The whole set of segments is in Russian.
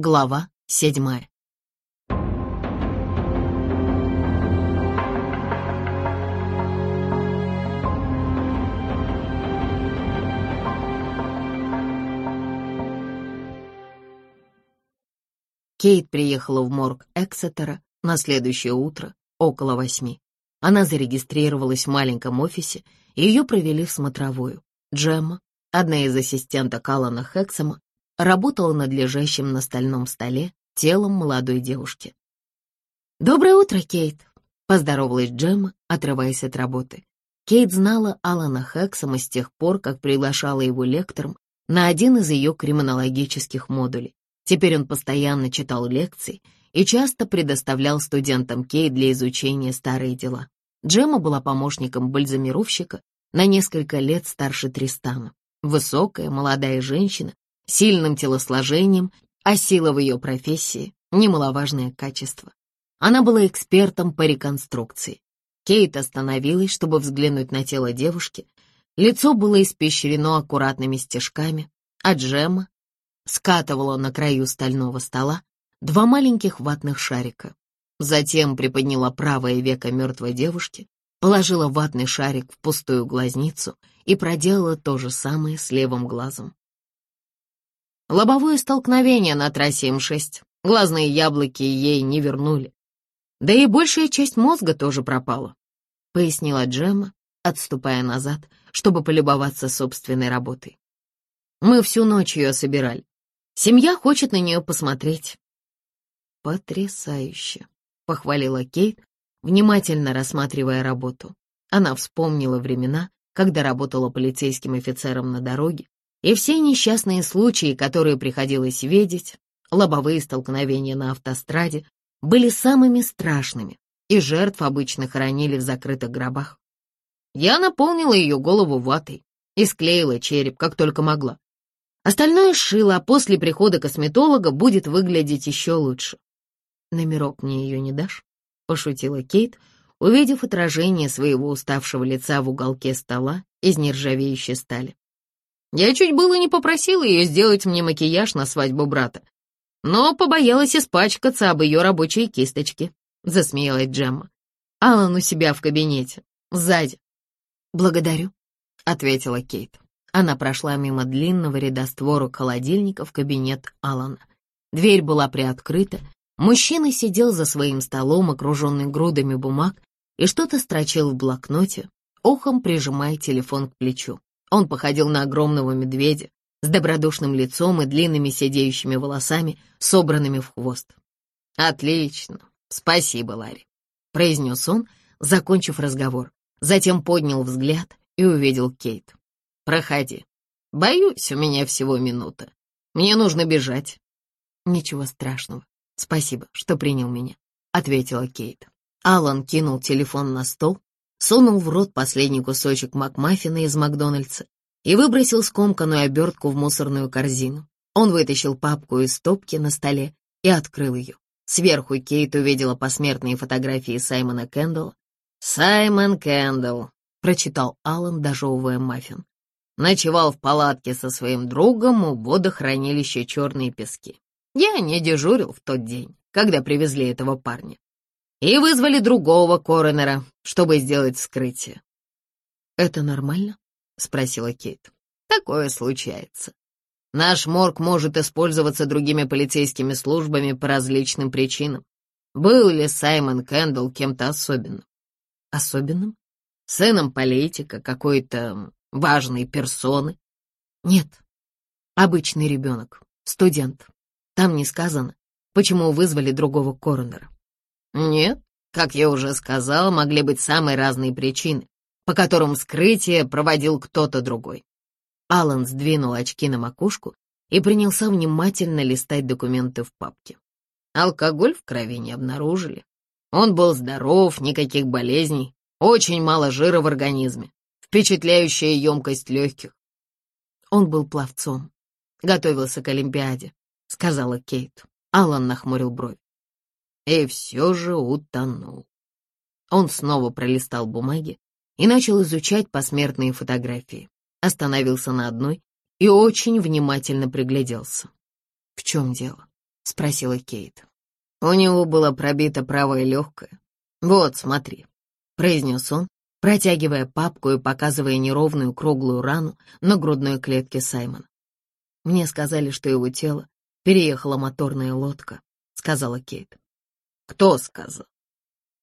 Глава седьмая. Кейт приехала в морг Эксетера на следующее утро, около восьми. Она зарегистрировалась в маленьком офисе, и ее провели в смотровую. Джемма, одна из ассистенток Алана Хексома, работала над лежащим на стальном столе телом молодой девушки. «Доброе утро, Кейт!» — поздоровалась Джемма, отрываясь от работы. Кейт знала Алана Хексома с тех пор, как приглашала его лектором на один из ее криминологических модулей. Теперь он постоянно читал лекции и часто предоставлял студентам Кейт для изучения старые дела. Джемма была помощником бальзамировщика на несколько лет старше Тристана. Высокая, молодая женщина сильным телосложением, а сила в ее профессии — немаловажное качество. Она была экспертом по реконструкции. Кейт остановилась, чтобы взглянуть на тело девушки. Лицо было испещрено аккуратными стежками, а Джемма скатывала на краю стального стола два маленьких ватных шарика. Затем приподняла правое веко мертвой девушки, положила ватный шарик в пустую глазницу и проделала то же самое с левым глазом. Лобовое столкновение на трассе М6. Глазные яблоки ей не вернули. Да и большая часть мозга тоже пропала, пояснила Джемма, отступая назад, чтобы полюбоваться собственной работой. Мы всю ночь ее собирали. Семья хочет на нее посмотреть. Потрясающе, похвалила Кейт, внимательно рассматривая работу. Она вспомнила времена, когда работала полицейским офицером на дороге и все несчастные случаи, которые приходилось видеть, лобовые столкновения на автостраде, были самыми страшными, и жертв обычно хоронили в закрытых гробах. Я наполнила ее голову ватой и склеила череп, как только могла. Остальное сшила, а после прихода косметолога будет выглядеть еще лучше. «Номерок мне ее не дашь?» — пошутила Кейт, увидев отражение своего уставшего лица в уголке стола из нержавеющей стали. Я чуть было не попросила ее сделать мне макияж на свадьбу брата, но побоялась испачкаться об ее рабочие кисточки, засмеялась Джемма. Алан у себя в кабинете, сзади. Благодарю, ответила Кейт. Она прошла мимо длинного ряда створок холодильника в кабинет Алана. Дверь была приоткрыта, мужчина сидел за своим столом, окруженный грудами бумаг, и что-то строчил в блокноте, ухом прижимая телефон к плечу. Он походил на огромного медведя с добродушным лицом и длинными сидеющими волосами, собранными в хвост. «Отлично, спасибо, Ларри», — произнес он, закончив разговор. Затем поднял взгляд и увидел Кейт. «Проходи. Боюсь, у меня всего минута. Мне нужно бежать». «Ничего страшного. Спасибо, что принял меня», — ответила Кейт. Алан кинул телефон на стол сунул в рот последний кусочек макмаффина из Макдональдса и выбросил скомканную обертку в мусорную корзину. Он вытащил папку из стопки на столе и открыл ее. Сверху Кейт увидела посмертные фотографии Саймона Кэндалла. «Саймон Кэндалл», — прочитал Алан, дожевывая маффин. Ночевал в палатке со своим другом у водохранилища «Черные пески». Я не дежурил в тот день, когда привезли этого парня и вызвали другого коронера, чтобы сделать вскрытие. «Это нормально?» — спросила Кейт. «Такое случается. Наш морг может использоваться другими полицейскими службами по различным причинам. Был ли Саймон Кэндалл кем-то особенным? Особенным? Сыном политика, какой-то важной персоны? Нет. Обычный ребенок, студент. Там не сказано, почему вызвали другого коронера. Нет, как я уже сказал, могли быть самые разные причины, по которым вскрытие проводил кто-то другой. Алан сдвинул очки на макушку и принялся внимательно листать документы в папке. Алкоголь в крови не обнаружили. Он был здоров, никаких болезней, очень мало жира в организме, впечатляющая емкость легких. Он был пловцом, готовился к Олимпиаде, сказала Кейт. Алан нахмурил бровь и все же утонул. Он снова пролистал бумаги и начал изучать посмертные фотографии. Остановился на одной и очень внимательно пригляделся. «В чем дело?» — спросила Кейт. У него было пробито правое легкое. Вот, смотри, произнес он, протягивая папку и показывая неровную круглую рану на грудной клетке Саймона. Мне сказали, что его тело переехала моторная лодка, сказала Кейт. Кто сказал?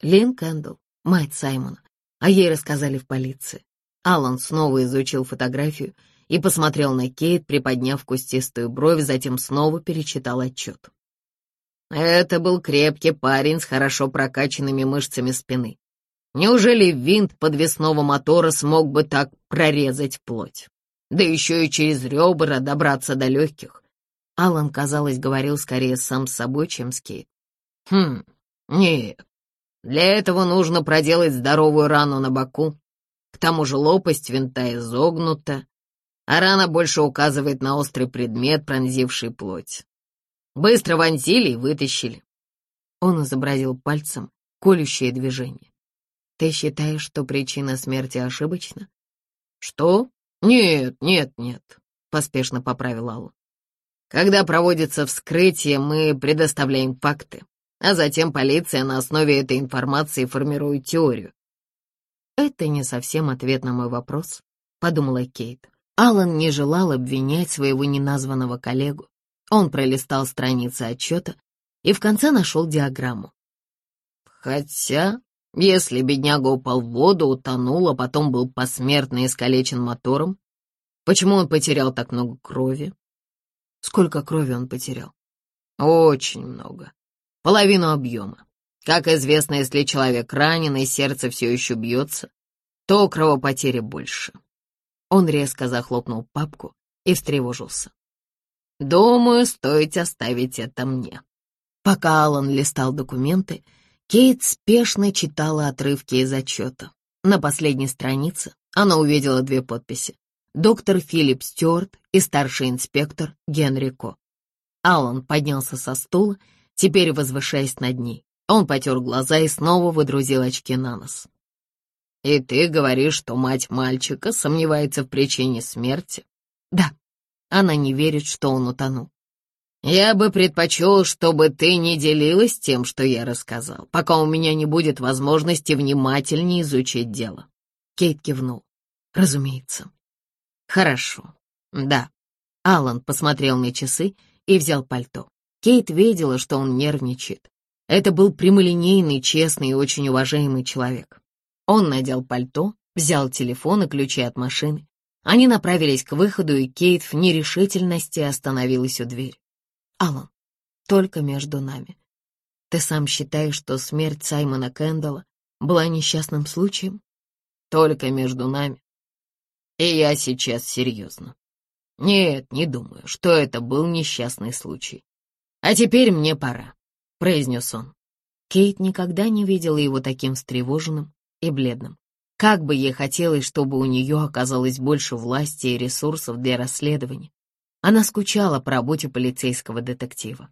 Лин Кэндл, мать Саймона, а ей рассказали в полиции. Алан снова изучил фотографию и посмотрел на Кейт, приподняв кустистую бровь, затем снова перечитал отчет. Это был крепкий парень с хорошо прокачанными мышцами спины. Неужели винт подвесного мотора смог бы так прорезать плоть? Да еще и через ребра добраться до легких. Алан, казалось, говорил скорее сам с собой, чем с Кейт. Хм, нет. Для этого нужно проделать здоровую рану на боку. К тому же лопасть винта изогнута, а рана больше указывает на острый предмет, пронзивший плоть. Быстро вонзили и вытащили. Он изобразил пальцем колющее движение. Ты считаешь, что причина смерти ошибочна? Что? Нет, нет, нет, поспешно поправил Алла. Когда проводится вскрытие, мы предоставляем факты, а затем полиция на основе этой информации формирует теорию. Это не совсем ответ на мой вопрос, подумала Кейт. Алан не желал обвинять своего неназванного коллегу, он пролистал страницы отчета и в конце нашел диаграмму. Хотя, если бедняга упал в воду, утонул, а потом был посмертно искалечен мотором, почему он потерял так много крови? Сколько крови он потерял? Очень много. Половину объема. Как известно, если человек ранен и сердце все еще бьется, то кровопотери больше. Он резко захлопнул папку и встревожился. Думаю, стоит оставить это мне. Пока Алан листал документы, Кейт спешно читала отрывки из отчета. На последней странице она увидела две подписи. Доктор Филипп Стюарт и старший инспектор Генри Ко. Алан поднялся со стула, теперь возвышаясь над ней. Он потер глаза и снова выдрузил очки на нос. «И ты говоришь, что мать мальчика сомневается в причине смерти?» «Да», она не верит, что он утонул. «Я бы предпочел, чтобы ты не делилась тем, что я рассказал, пока у меня не будет возможности внимательнее изучить дело». Кейт кивнул. «Разумеется». «Хорошо. Да». Алан посмотрел на часы и взял пальто. Кейт видела, что он нервничает. Это был прямолинейный, честный и очень уважаемый человек. Он надел пальто, взял телефон и ключи от машины, они направились к выходу, и Кейт в нерешительности остановилась у двери. «Алан, только между нами. Ты сам считаешь, что смерть Саймона Кэндалла была несчастным случаем? Только между нами. И я сейчас серьезно. Нет, не думаю, что это был несчастный случай. А теперь мне пора», — произнес он. Кейт никогда не видела его таким встревоженным и бледным. Как бы ей хотелось, чтобы у нее оказалось больше власти и ресурсов для расследования. Она скучала по работе полицейского детектива.